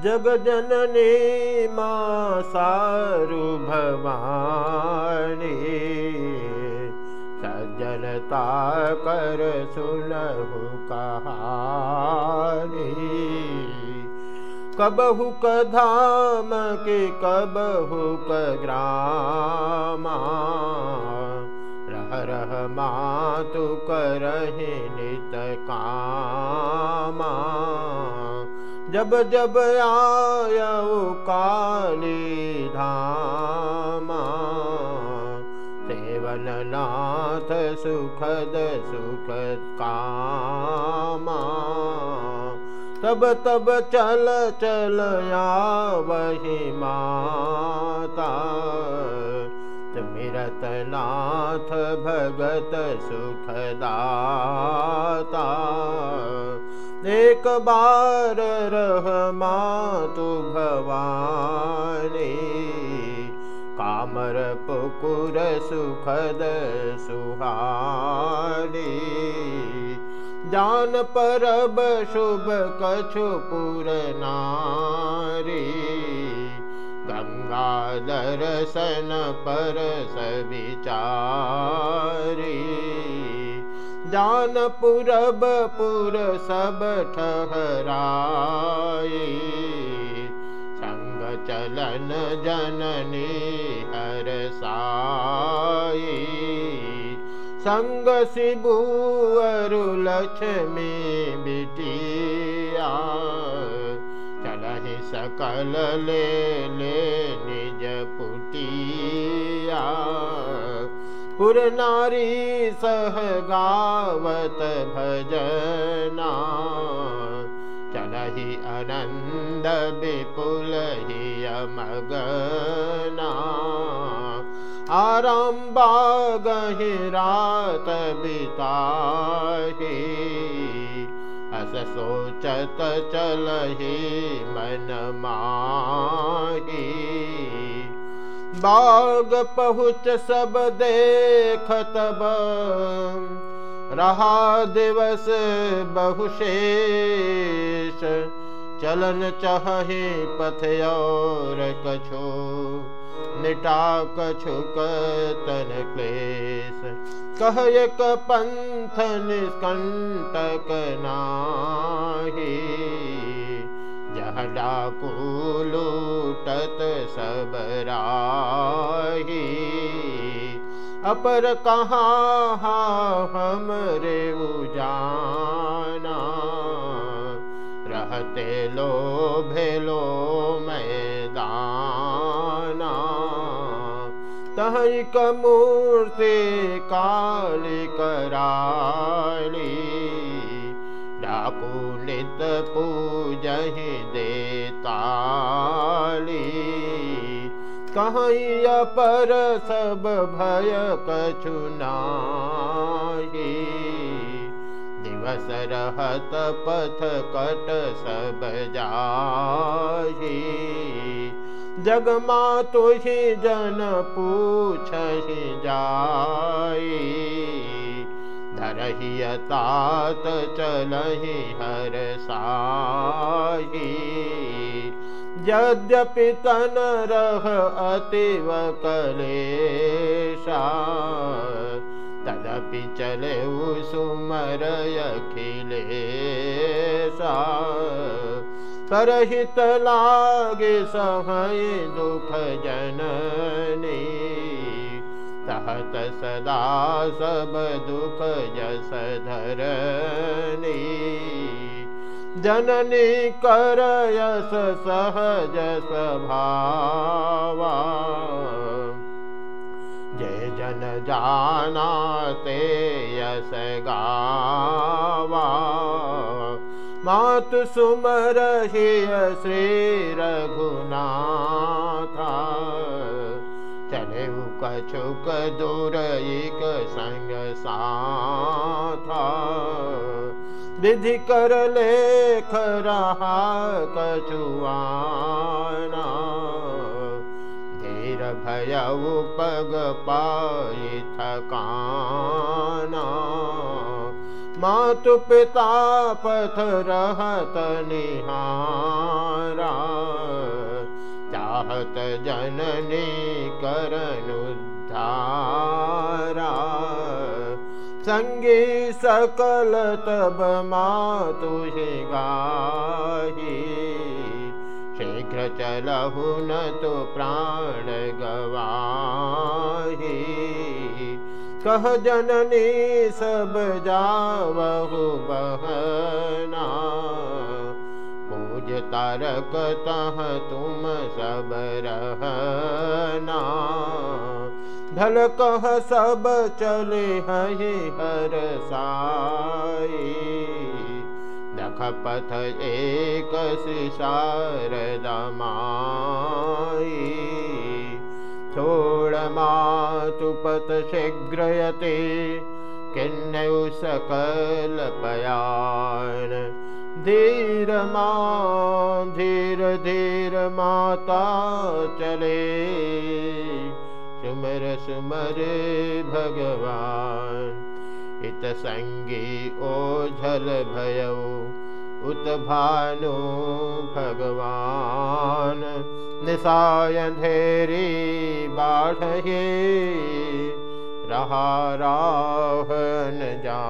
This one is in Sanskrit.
जगजननी मा सारु भवानी सज्जनता कर सुनहु कहानी। कबहु क धाम के कबहु ग्रामा रह रह मातु करहि नित कामा जब काली धामा सेवन नाथ सुखद सुखद कामा। तब तब चल चल या वही माता मिरत नाथ भगत सुखदाता बार रह मातु भवानी। कामर पुकुर सुखद सुहानी। जान परब शुभ कछु पुर नारी। गंगा दर्शन पर सविचारी जान पुरब पुर सब ठहराए संग चलन जननी हर साई संग शिबुअर लक्ष्मी बिटिया। चलहि सकल ले ले पुर नारी सह गावत भजना। चलहि आनन्द विपुल मगना। आराम बागहि रात बिताहि। अस सोचत चलहि मन माही बाग पहुँच सब देखत रहा दिवस बहुशेष चलन चहे पथ और कछो। निटा कछुक तन क्लेश। कह एक पंथ निष्कंटक नाही डाकू लूटत सबराही अपर कहाँ हमरे उजाना। रहते लो भेलो मैदाना। तहिक मूर्ति काली कराली। डाकू नित पूजहि देताली कहीं पर सब भय कछुनाही दिवस रहत पथ कट सब जाही। जग माँ तुही जन पूछ जाई धरही तात चलही साही। यद्यपि तन रह अतिव कलेशा तदपि चले सुमर अखिलेशा। परहित लागे सहय दुख जननी तहत सदा सब दुख जस धरनी जननी करयस सहज स्वभावा। जय जन जानाते यस गावा। मातु सुमर श्री रघुनाथा कछुक दूर एक संग साथा। विधि कर लेख रहा कछुआना। धीर भय पग पाई थकाना मातु पिता पथ रहत निहारा। जगत जननी करनुद्धारा सकल तब मातुहि गाही। शीघ्र चलहु न तो प्राण गवाही। कह जननी सब जावहु बहना। पूज तारक तह तुम सब रहना धल कह सब चले हहि हर साई। दख पथ एक शारदमाई छोड़ मातुपत शीघ्रयते किन्नौ सकल पयान। धीर मा धीर धीर माता चले सुमर भगवान। इत संगी ओझल भयो उत भानु भगवान। निसाय धेरी बाढ़े रहा राहन जा